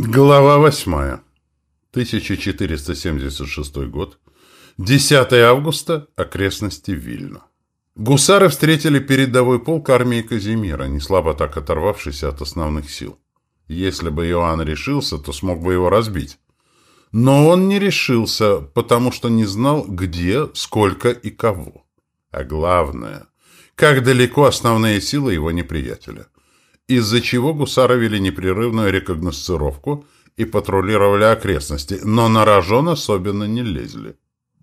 Глава 8. 1476 год. 10 августа. Окрестности Вильна. Гусары встретили передовой полк армии Казимира, не слабо так оторвавшись от основных сил. Если бы Иоанн решился, то смог бы его разбить. Но он не решился, потому что не знал, где, сколько и кого. А главное, как далеко основные силы его неприятеля – из-за чего гусары вели непрерывную рекогносцировку и патрулировали окрестности, но на рожон особенно не лезли.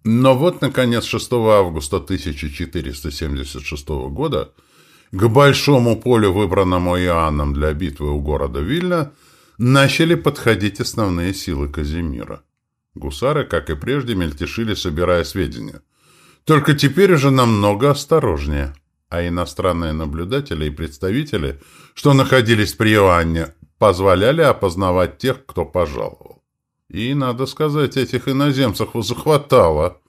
Но вот, наконец, 6 августа 1476 года к большому полю, выбранному Иоанном для битвы у города Вильна, начали подходить основные силы Казимира. Гусары, как и прежде, мельтешили, собирая сведения. Только теперь уже намного осторожнее а иностранные наблюдатели и представители, что находились при Иоанне, позволяли опознавать тех, кто пожаловал. И, надо сказать, этих иноземцев захватало.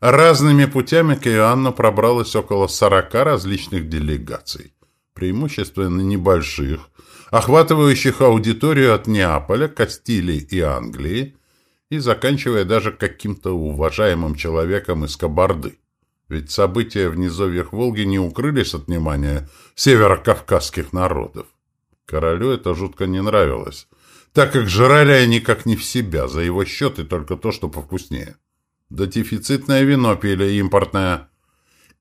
Разными путями к Иоанну пробралось около сорока различных делегаций, преимущественно небольших, охватывающих аудиторию от Неаполя, Кастилии и Англии, и заканчивая даже каким-то уважаемым человеком из Кабарды. Ведь события в низовьях Волги не укрылись от внимания северокавказских народов. Королю это жутко не нравилось, так как жрали они как не в себя, за его счет и только то, что повкуснее. Да дефицитное вино пили, импортное.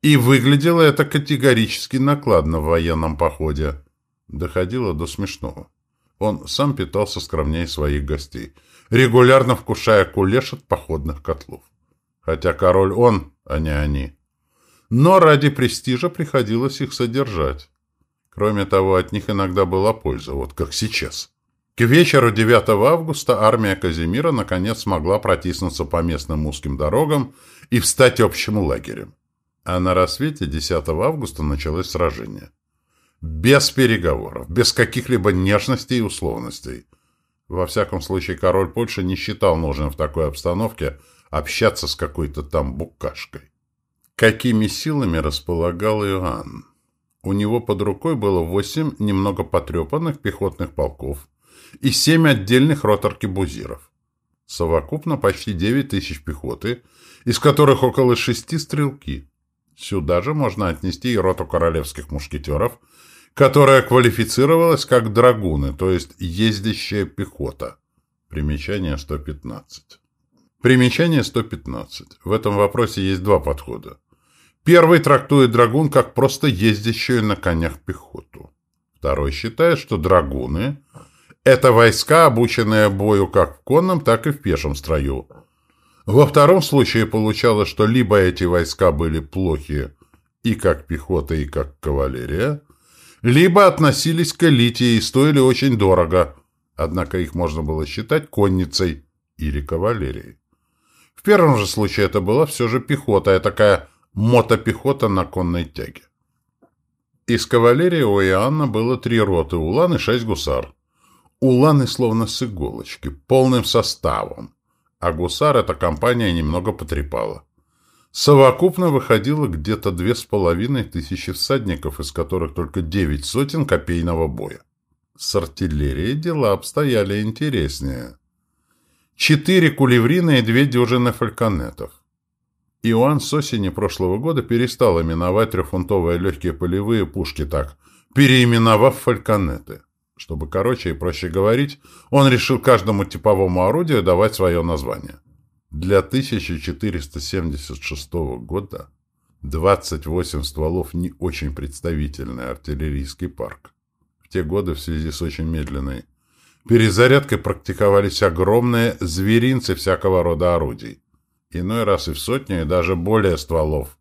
И выглядело это категорически накладно в военном походе. Доходило до смешного. Он сам питался скромнее своих гостей, регулярно вкушая кулеш от походных котлов. Хотя король он, а не они но ради престижа приходилось их содержать. Кроме того, от них иногда была польза, вот как сейчас. К вечеру 9 августа армия Казимира наконец смогла протиснуться по местным узким дорогам и встать общим лагерем. А на рассвете 10 августа началось сражение. Без переговоров, без каких-либо нежностей и условностей. Во всяком случае, король Польши не считал нужным в такой обстановке общаться с какой-то там букашкой. Какими силами располагал Иоанн? У него под рукой было восемь немного потрепанных пехотных полков и семь отдельных рот-аркебузиров. Совокупно почти девять тысяч пехоты, из которых около шести стрелки. Сюда же можно отнести и роту королевских мушкетеров, которая квалифицировалась как драгуны, то есть ездящая пехота. Примечание 115. Примечание 115. В этом вопросе есть два подхода. Первый трактует драгун как просто ездящую на конях пехоту. Второй считает, что драгуны – это войска, обученные бою как в конном, так и в пешем строю. Во втором случае получалось, что либо эти войска были плохие и как пехота, и как кавалерия, либо относились к элите и стоили очень дорого, однако их можно было считать конницей или кавалерией. В первом же случае это была все же пехота, такая мотопехота на конной тяге. Из кавалерии у Иоанна было три роты улан и шесть гусар. Уланы словно с иголочки, полным составом, а гусар эта компания немного потрепала. Совокупно выходило где-то две с половиной тысячи всадников, из которых только девять сотен копейного боя. С артиллерией дела обстояли интереснее. Четыре кулеврины и две дюжины фальконетов. Иоанн с осени прошлого года перестал именовать трехфунтовые легкие полевые пушки так, переименовав фальконеты. Чтобы короче и проще говорить, он решил каждому типовому орудию давать свое название. Для 1476 года 28 стволов не очень представительный артиллерийский парк. В те годы в связи с очень медленной перезарядкой практиковались огромные зверинцы всякого рода орудий иной раз и в сотни, и даже более стволов.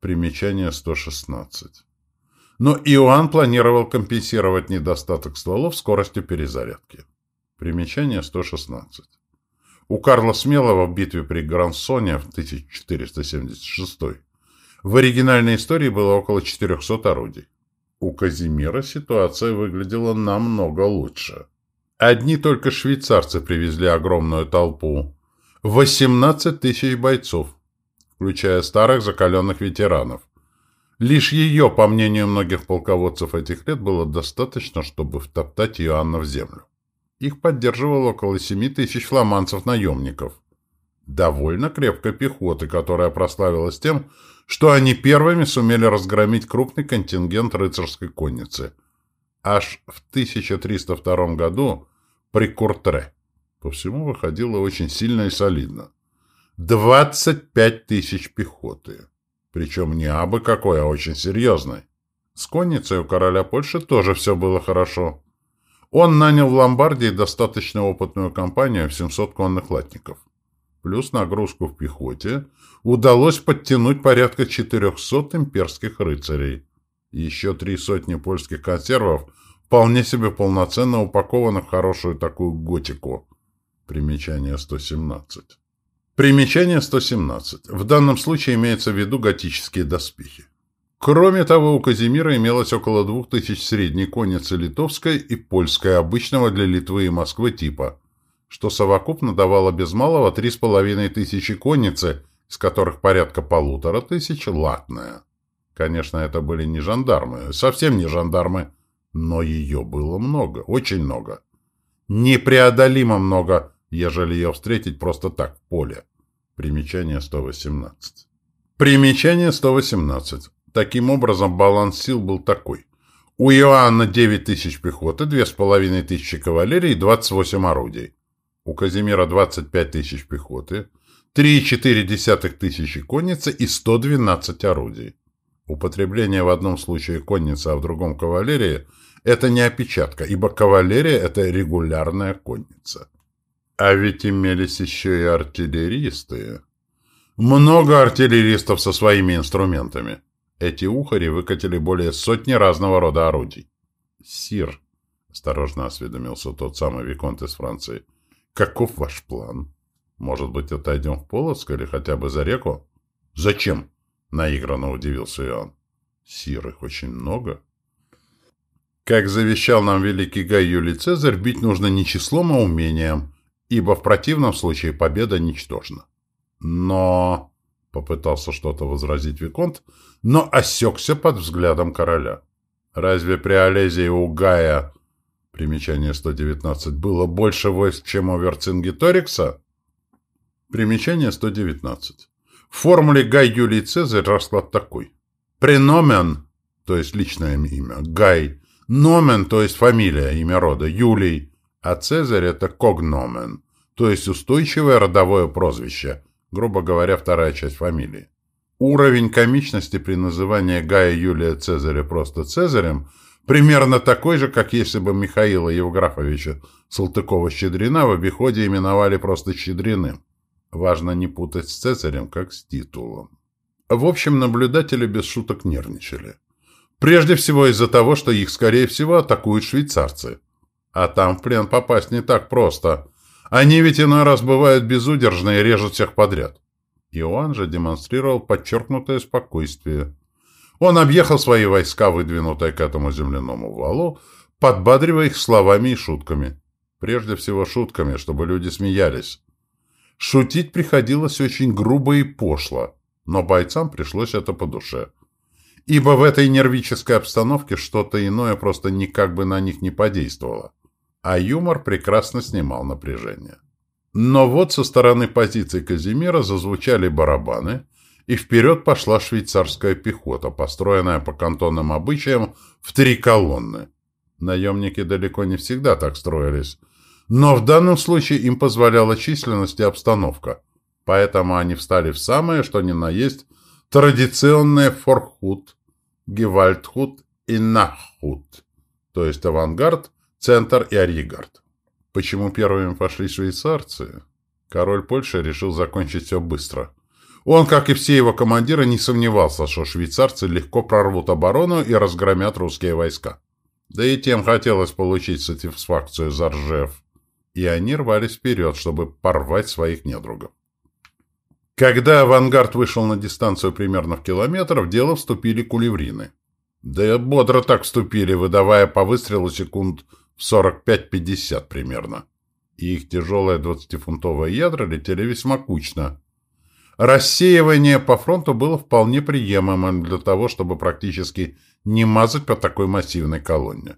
Примечание 116. Но Иоанн планировал компенсировать недостаток стволов скоростью перезарядки. Примечание 116. У Карла Смелого в битве при Грансоне в 1476 в оригинальной истории было около 400 орудий. У Казимира ситуация выглядела намного лучше. Одни только швейцарцы привезли огромную толпу, 18 тысяч бойцов, включая старых закаленных ветеранов. Лишь ее, по мнению многих полководцев этих лет, было достаточно, чтобы втоптать Иоанна в землю. Их поддерживало около 7 тысяч фламандцев-наемников. Довольно крепкой пехоты, которая прославилась тем, что они первыми сумели разгромить крупный контингент рыцарской конницы. Аж в 1302 году при Куртре. По всему выходило очень сильно и солидно. 25 тысяч пехоты. Причем не абы какой, а очень серьезной. С конницей у короля Польши тоже все было хорошо. Он нанял в Ломбардии достаточно опытную компанию в 700 конных латников. Плюс нагрузку в пехоте удалось подтянуть порядка 400 имперских рыцарей. Еще три сотни польских консервов вполне себе полноценно упакованы в хорошую такую готику. Примечание 117. Примечание 117. В данном случае имеется в виду готические доспехи. Кроме того, у Казимира имелось около двух тысяч средней конницы литовской и польской обычного для Литвы и Москвы типа, что совокупно давало без малого три с половиной тысячи конницы, из которых порядка полутора тысяч латная. Конечно, это были не жандармы, совсем не жандармы, но ее было много, очень много. Непреодолимо много, ежели ее встретить просто так, в поле. Примечание 118. Примечание 118. Таким образом, баланс сил был такой. У Иоанна 9 тысяч пехоты, 2,5 тысячи кавалерии и 28 орудий. У Казимира 25 тысяч пехоты, 3,4 тысячи конницы и 112 орудий. Употребление в одном случае конницы, а в другом кавалерии – это не опечатка, ибо кавалерия – это регулярная конница. А ведь имелись еще и артиллеристы. Много артиллеристов со своими инструментами. Эти ухари выкатили более сотни разного рода орудий. «Сир», — осторожно осведомился тот самый Виконт из Франции, — «каков ваш план? Может быть, отойдем в Полоцк или хотя бы за реку?» «Зачем?» — наигранно удивился Иоанн. «Сир, их очень много». Как завещал нам великий Гай Юлий Цезарь, бить нужно не числом, а умением, ибо в противном случае победа ничтожна. Но... Попытался что-то возразить Виконт, но осекся под взглядом короля. Разве при Олезе у Гая, примечание 119, было больше войск, чем у Верцингеторикса? Примечание 119. В формуле Гай Юлий Цезарь расклад такой. Преномен, то есть личное имя, Гай, Номен, то есть фамилия, имя рода, Юлий, а Цезарь это когномен, то есть устойчивое родовое прозвище – грубо говоря, вторая часть фамилии. Уровень комичности при назывании Гая Юлия Цезаря просто Цезарем примерно такой же, как если бы Михаила Евграфовича Салтыкова-Щедрина в обиходе именовали просто Щедриным. Важно не путать с Цезарем, как с титулом. В общем, наблюдатели без шуток нервничали. Прежде всего из-за того, что их, скорее всего, атакуют швейцарцы. А там в плен попасть не так просто – они ведь иной раз бывают безудержны и режут всех подряд. Иоанн же демонстрировал подчеркнутое спокойствие. Он объехал свои войска, выдвинутые к этому земляному валу, подбадривая их словами и шутками. Прежде всего шутками, чтобы люди смеялись. Шутить приходилось очень грубо и пошло, но бойцам пришлось это по душе. Ибо в этой нервической обстановке что-то иное просто никак бы на них не подействовало а юмор прекрасно снимал напряжение. Но вот со стороны позиций Казимира зазвучали барабаны, и вперед пошла швейцарская пехота, построенная по кантонным обычаям в три колонны. Наемники далеко не всегда так строились, но в данном случае им позволяла численность и обстановка, поэтому они встали в самое, что ни на есть, традиционные форхут, гевальдхут и наххут, то есть авангард Центр и Арьегард. Почему первыми пошли швейцарцы? Король Польши решил закончить все быстро. Он, как и все его командиры, не сомневался, что швейцарцы легко прорвут оборону и разгромят русские войска. Да и тем хотелось получить сатисфакцию за Ржев. И они рвались вперед, чтобы порвать своих недругов. Когда авангард вышел на дистанцию примерно в километр, в дело вступили кулеврины. Да и бодро так вступили, выдавая по выстрелу секунд в 45-50 примерно. И их тяжелые 20-фунтовые ядра летели весьма кучно. Рассеивание по фронту было вполне приемлемым для того, чтобы практически не мазать по такой массивной колонне.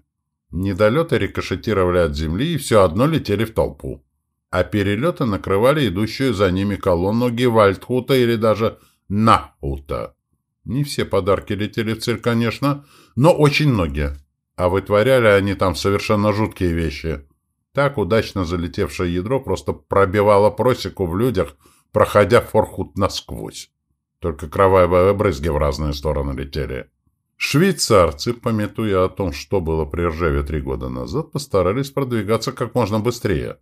Недолеты рикошетировали от земли и все одно летели в толпу. А перелеты накрывали идущую за ними колонну Гевальдхута или даже Нахута. Не все подарки летели в цель, конечно, но очень многие. А вытворяли они там совершенно жуткие вещи. Так удачно залетевшее ядро просто пробивало просеку в людях, проходя форхут насквозь. Только кровавые брызги в разные стороны летели. Швейцарцы, пометуя о том, что было при Ржеве три года назад, постарались продвигаться как можно быстрее.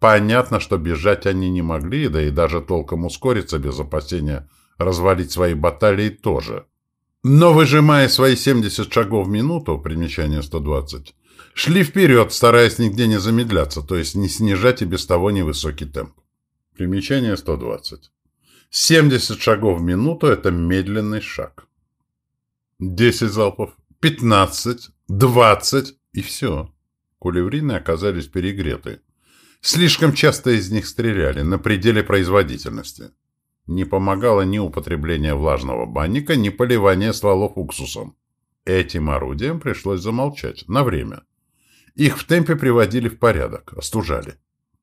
Понятно, что бежать они не могли, да и даже толком ускориться без опасения развалить свои баталии тоже. Но, выжимая свои 70 шагов в минуту, примечание 120, шли вперед, стараясь нигде не замедляться, то есть не снижать и без того невысокий темп. Примечание 120. 70 шагов в минуту – это медленный шаг. 10 залпов, 15, 20 и все. Кулеврины оказались перегреты. Слишком часто из них стреляли, на пределе производительности. Не помогало ни употребление влажного банника, ни поливание стволов уксусом. Этим орудием пришлось замолчать, на время. Их в темпе приводили в порядок, остужали.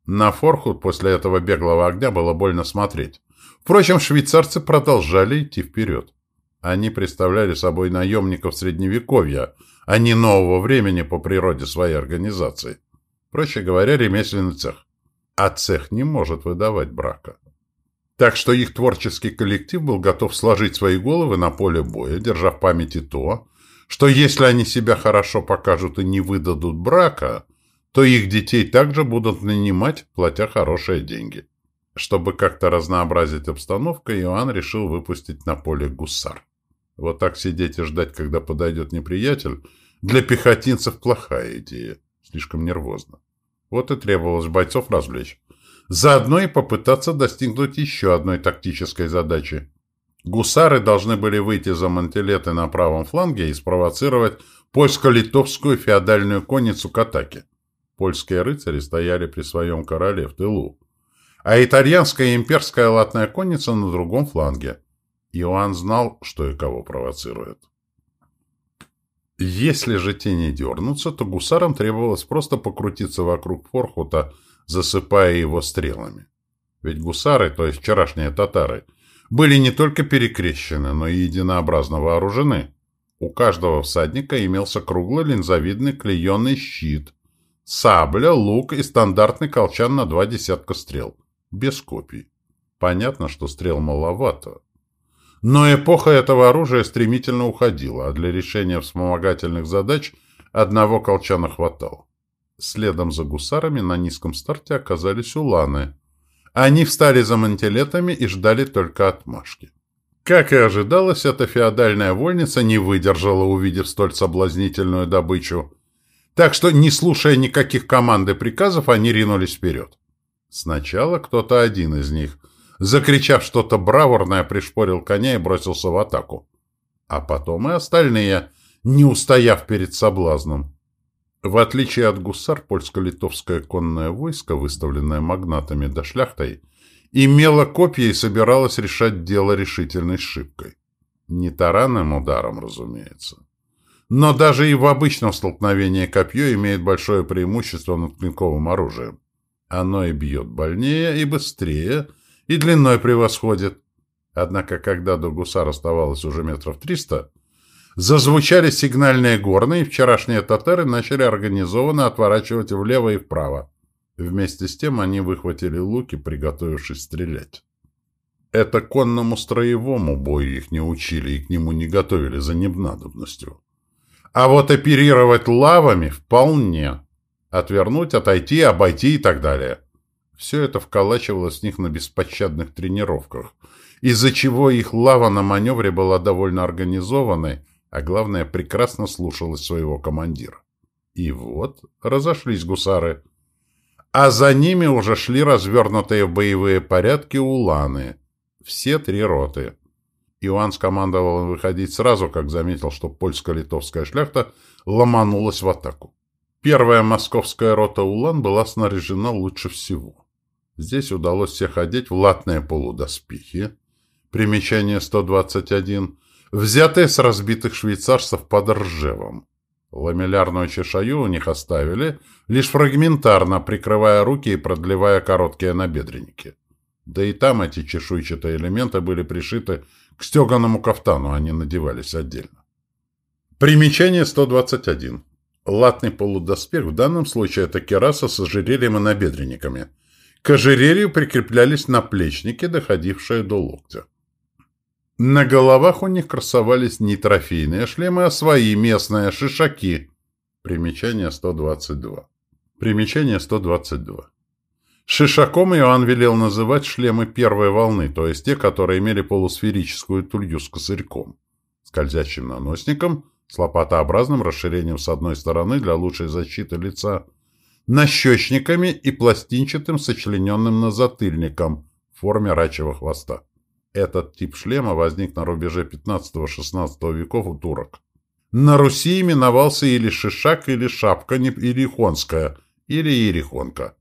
На Форхуд после этого беглого огня было больно смотреть. Впрочем, швейцарцы продолжали идти вперед. Они представляли собой наемников Средневековья, а не нового времени по природе своей организации. Проще говоря, ремесленный цех. А цех не может выдавать брака. Так что их творческий коллектив был готов сложить свои головы на поле боя, держа в памяти то, что если они себя хорошо покажут и не выдадут брака, то их детей также будут нанимать, платя хорошие деньги. Чтобы как-то разнообразить обстановку, Иоанн решил выпустить на поле гусар. Вот так сидеть и ждать, когда подойдет неприятель, для пехотинцев плохая идея. Слишком нервозно. Вот и требовалось бойцов развлечь. Заодно и попытаться достигнуть еще одной тактической задачи. Гусары должны были выйти за Монтелеты на правом фланге и спровоцировать польско-литовскую феодальную конницу к атаке. Польские рыцари стояли при своем короле в тылу а итальянская имперская латная конница на другом фланге. Иоанн знал, что и кого провоцирует. Если же те не дернутся, то гусарам требовалось просто покрутиться вокруг Форхута, засыпая его стрелами. Ведь гусары, то есть вчерашние татары, были не только перекрещены, но и единообразно вооружены. У каждого всадника имелся круглый линзовидный клееный щит, сабля, лук и стандартный колчан на два десятка стрел без копий. Понятно, что стрел маловато. Но эпоха этого оружия стремительно уходила, а для решения вспомогательных задач одного колчана хватало. Следом за гусарами на низком старте оказались уланы. Они встали за мантилетами и ждали только отмашки. Как и ожидалось, эта феодальная вольница не выдержала, увидев столь соблазнительную добычу. Так что, не слушая никаких команд и приказов, они ринулись вперед. Сначала кто-то один из них, закричав что-то браворное, пришпорил коня и бросился в атаку. А потом и остальные, не устояв перед соблазном. В отличие от гусар, польско-литовское конное войско, выставленное магнатами до шляхтой, имело копья и собиралось решать дело решительной шибкой. Не таранным ударом, разумеется. Но даже и в обычном столкновении копье имеет большое преимущество над клинковым оружием. Оно и бьет больнее, и быстрее, и длиной превосходит. Однако, когда до гусар оставалось уже метров триста, зазвучали сигнальные горны, и вчерашние татары начали организованно отворачивать влево и вправо. Вместе с тем они выхватили луки, приготовившись стрелять. Это конному строевому бою их не учили и к нему не готовили за небнадобностью. А вот оперировать лавами вполне. Отвернуть, отойти, обойти и так далее. Все это вколачивалось в них на беспощадных тренировках, из-за чего их лава на маневре была довольно организованной, а главное, прекрасно слушалась своего командира. И вот разошлись гусары. А за ними уже шли развернутые в боевые порядки уланы. Все три роты. Иоанн скомандовал выходить сразу, как заметил, что польско-литовская шляхта ломанулась в атаку. Первая московская рота «Улан» была снаряжена лучше всего. Здесь удалось всех одеть в латные полудоспехи. Примечание 121. Взятые с разбитых швейцарцев под Ржевом. Ламеллярную чешую у них оставили, лишь фрагментарно прикрывая руки и продлевая короткие набедренники. Да и там эти чешуйчатые элементы были пришиты к стеганому кафтану, они надевались отдельно. Примечание 121. Латный полудоспех в данном случае это кераса с ожерельем и набедренниками. К ожерелью прикреплялись наплечники, доходившие до локтя. На головах у них красовались не трофейные шлемы, а свои местные шишаки. Примечание 122. Примечание 122. Шишаком Иоанн велел называть шлемы первой волны, то есть те, которые имели полусферическую тулью с косырьком, скользящим наносником, с лопатообразным расширением с одной стороны для лучшей защиты лица, нащечниками и пластинчатым сочлененным назатыльником в форме рачьего хвоста. Этот тип шлема возник на рубеже 15-16 веков у турок. На Руси именовался или шишак, или шапка, или хонская, или ерехонка.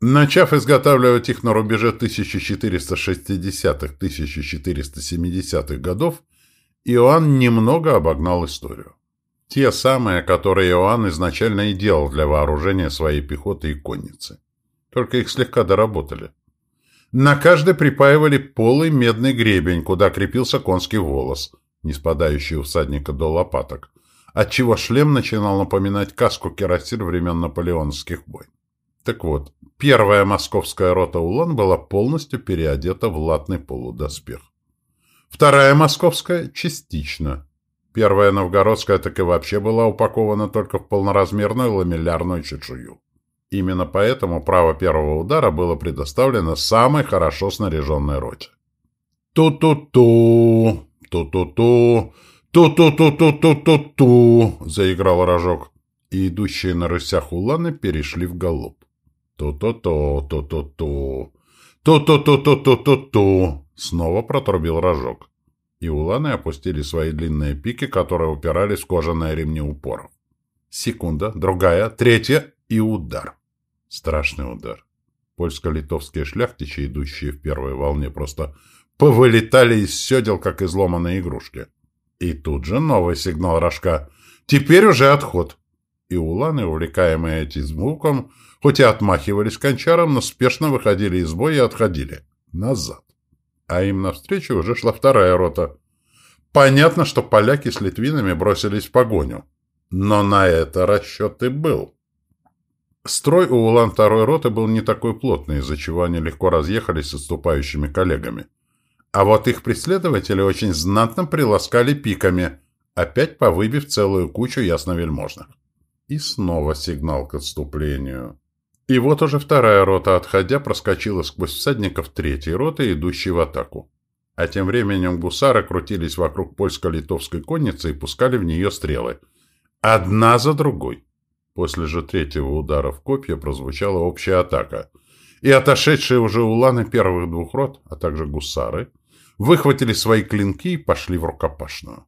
Начав изготавливать их на рубеже 1460-1470-х годов, Иоанн немного обогнал историю. Те самые, которые Иоанн изначально и делал для вооружения своей пехоты и конницы. Только их слегка доработали. На каждый припаивали полый медный гребень, куда крепился конский волос, не спадающий у всадника до лопаток, отчего шлем начинал напоминать каску кирасир времен наполеоновских войн. Так вот, первая московская рота «Улан» была полностью переодета в латный полудоспех. Вторая московская – частично. Первая новгородская так и вообще была упакована только в полноразмерную ламеллярную чешую. Именно поэтому право первого удара было предоставлено самой хорошо снаряженной роте. «Ту-ту-ту! Ту-ту-ту! Ту-ту-ту-ту-ту-ту-ту!» — заиграл рожок. И идущие на рысях уланы перешли в галоп. «Ту-ту-ту! Ту-ту-ту! Ту-ту-ту-ту-ту-ту-ту!» Снова протрубил рожок. И уланы опустили свои длинные пики, которые упирались в кожаные ремни упоров. Секунда, другая, третья и удар. Страшный удар. Польско-литовские шляхтичи, идущие в первой волне, просто повылетали из седел, как изломанные игрушки. И тут же новый сигнал рожка. Теперь уже отход. И уланы, увлекаемые этим звуком, хоть и отмахивались кончаром, но спешно выходили из боя и отходили. Назад. А им навстречу уже шла вторая рота. Понятно, что поляки с литвинами бросились в погоню. Но на это расчет и был. Строй у улан второй роты был не такой плотный, из-за чего они легко разъехались с отступающими коллегами. А вот их преследователи очень знатно приласкали пиками, опять повыбив целую кучу ясновельможных. И снова сигнал к отступлению. И вот уже вторая рота, отходя, проскочила сквозь всадников третьей роты, идущей в атаку. А тем временем гусары крутились вокруг польско-литовской конницы и пускали в нее стрелы. Одна за другой. После же третьего удара в копья прозвучала общая атака, и отошедшие уже уланы первых двух рот, а также гусары, выхватили свои клинки и пошли в рукопашную.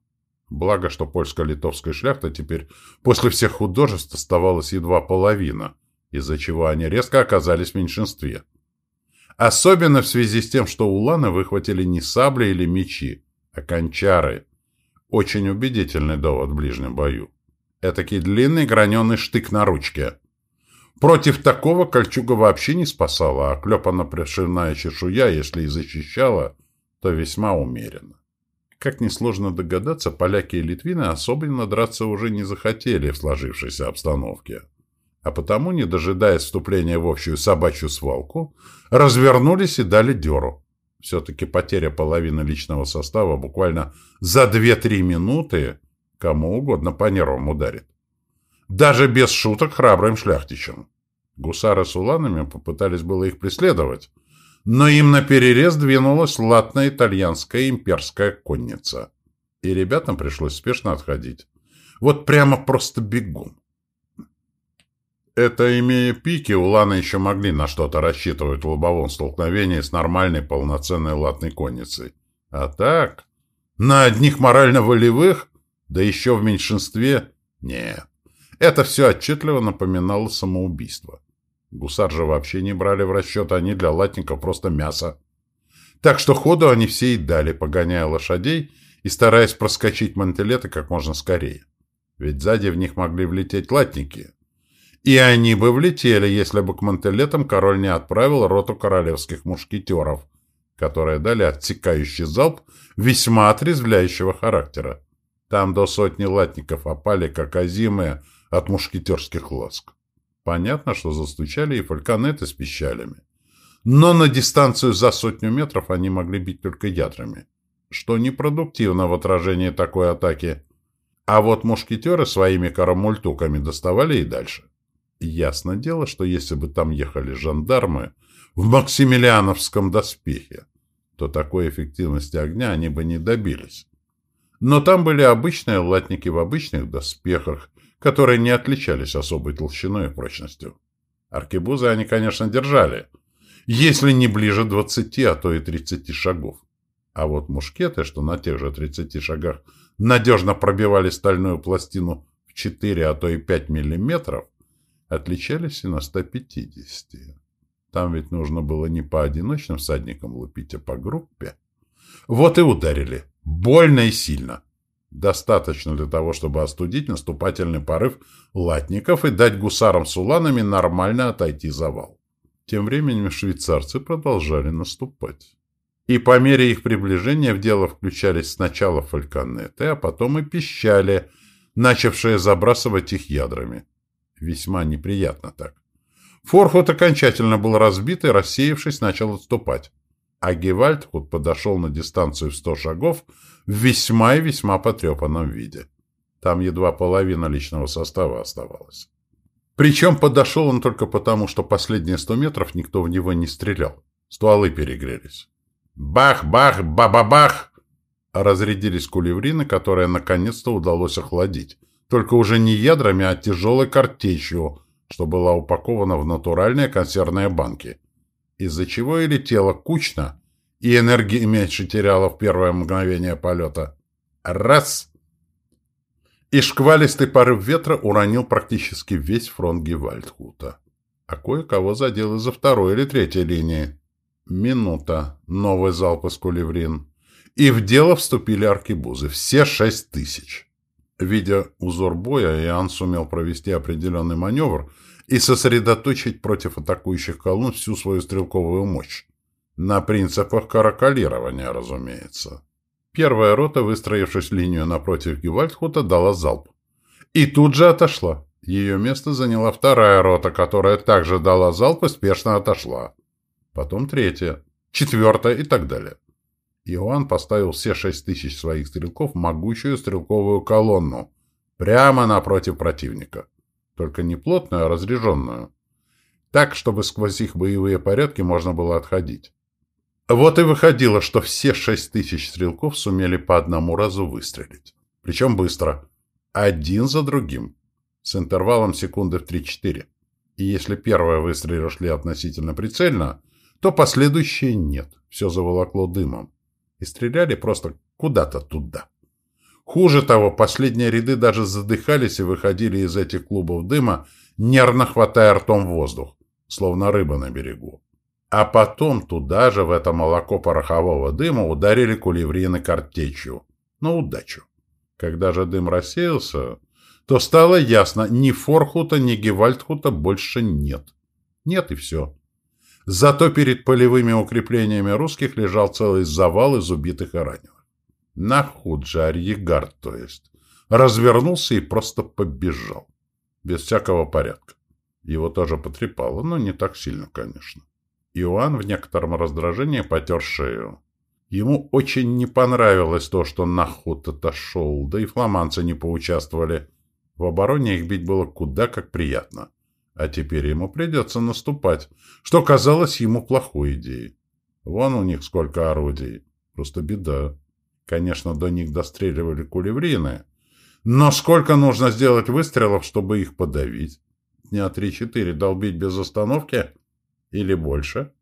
Благо, что польско-литовская шляхта теперь после всех художеств оставалась едва половина, из-за чего они резко оказались в меньшинстве. Особенно в связи с тем, что уланы выхватили не сабли или мечи, а кончары. Очень убедительный довод в ближнем бою. Этакий длинный граненый штык на ручке. Против такого кольчуга вообще не спасала, а клепано-пришивная чешуя, если и защищала, то весьма умеренно. Как несложно догадаться, поляки и литвины особенно драться уже не захотели в сложившейся обстановке. А потому, не дожидаясь вступления в общую собачью свалку, развернулись и дали дёру. Все-таки потеря половины личного состава буквально за 2-3 минуты Кому угодно по нервам ударит. Даже без шуток храбрым шляхтичам. Гусары с уланами попытались было их преследовать, но им на перерез двинулась латная итальянская имперская конница. И ребятам пришлось спешно отходить. Вот прямо просто бегом. Это, имея пики, уланы еще могли на что-то рассчитывать в лобовом столкновении с нормальной полноценной латной конницей. А так, на одних морально-волевых да еще в меньшинстве? Нет. Это все отчетливо напоминало самоубийство. Гусар же вообще не брали в расчет, они для латников просто мясо. Так что ходу они все и дали, погоняя лошадей и стараясь проскочить мантелеты как можно скорее. Ведь сзади в них могли влететь латники. И они бы влетели, если бы к Монтелетам король не отправил роту королевских мушкетеров, которые дали отсекающий залп весьма отрезвляющего характера. Там до сотни латников опали, как озимые от мушкетерских ласк. Понятно, что застучали и фальконеты с пищалями. Но на дистанцию за сотню метров они могли бить только ядрами, что непродуктивно в отражении такой атаки. А вот мушкетеры своими карамультуками доставали и дальше. Ясно дело, что если бы там ехали жандармы в Максимилиановском доспехе, то такой эффективности огня они бы не добились. Но там были обычные латники в обычных доспехах, которые не отличались особой толщиной и прочностью. Аркебузы они, конечно, держали, если не ближе 20, а то и 30 шагов. А вот мушкеты, что на тех же 30 шагах надежно пробивали стальную пластину в 4, а то и 5 миллиметров, отличались и на 150. Там ведь нужно было не по одиночным всадникам лупить, а по группе. Вот и ударили. Больно и сильно. Достаточно для того, чтобы остудить наступательный порыв латников и дать гусарам с уланами нормально отойти за вал. Тем временем швейцарцы продолжали наступать. И по мере их приближения в дело включались сначала фальконеты, а потом и пищали, начавшие забрасывать их ядрами. Весьма неприятно так. Форхут окончательно был разбит и, рассеявшись, начал отступать. А Гевальдхут подошел на дистанцию в сто шагов в весьма и весьма потрепанном виде. Там едва половина личного состава оставалась. Причем подошел он только потому, что последние сто метров никто в него не стрелял. Стволы перегрелись. Бах-бах, ба-ба-бах! Разрядились кулеврины, которые наконец-то удалось охладить. Только уже не ядрами, а тяжелой картечью, что была упакована в натуральные консервные банки. Из-за чего и летела кучно, и энергии меньше теряла в первое мгновение полета. Раз! И шквалистый порыв ветра уронил практически весь фронт Гевальдхута. А кое-кого задел из-за второй или третьей линии. Минута. Новый залп из кулеврин. И в дело вступили аркебузы. Все шесть тысяч. Видя узор боя, Иоанн сумел провести определенный маневр и сосредоточить против атакующих колонн всю свою стрелковую мощь. На принципах каракалирования, разумеется. Первая рота, выстроившись в линию напротив Гевальдхута, дала залп. И тут же отошла. Ее место заняла вторая рота, которая также дала залп и спешно отошла. Потом третья, четвертая и так далее. Иоанн поставил все шесть тысяч своих стрелков в могучую стрелковую колонну, прямо напротив противника. Только не плотную, а разряженную. Так, чтобы сквозь их боевые порядки можно было отходить. Вот и выходило, что все шесть тысяч стрелков сумели по одному разу выстрелить. Причем быстро. Один за другим. С интервалом секунды в 3-4. И если первые выстрелы шли относительно прицельно, то последующие нет. Все заволокло дымом и стреляли просто куда-то туда. Хуже того, последние ряды даже задыхались и выходили из этих клубов дыма, нервно хватая ртом воздух, словно рыба на берегу. А потом туда же, в это молоко порохового дыма, ударили кулеврины картечью. На удачу. Когда же дым рассеялся, то стало ясно, ни Форхута, ни Гевальдхута больше нет. Нет и все. Зато перед полевыми укреплениями русских лежал целый завал из убитых и раненых. Нахуджа, Арьегард, то есть. Развернулся и просто побежал. Без всякого порядка. Его тоже потрепало, но не так сильно, конечно. Иоанн в некотором раздражении потер шею. Ему очень не понравилось то, что Нахут отошел, да и фламанцы не поучаствовали. В обороне их бить было куда как приятно. А теперь ему придется наступать, что казалось ему плохой идеей. Вон у них сколько орудий. Просто беда. Конечно, до них достреливали кулеврины. Но сколько нужно сделать выстрелов, чтобы их подавить? Дня три-четыре долбить без остановки? Или больше?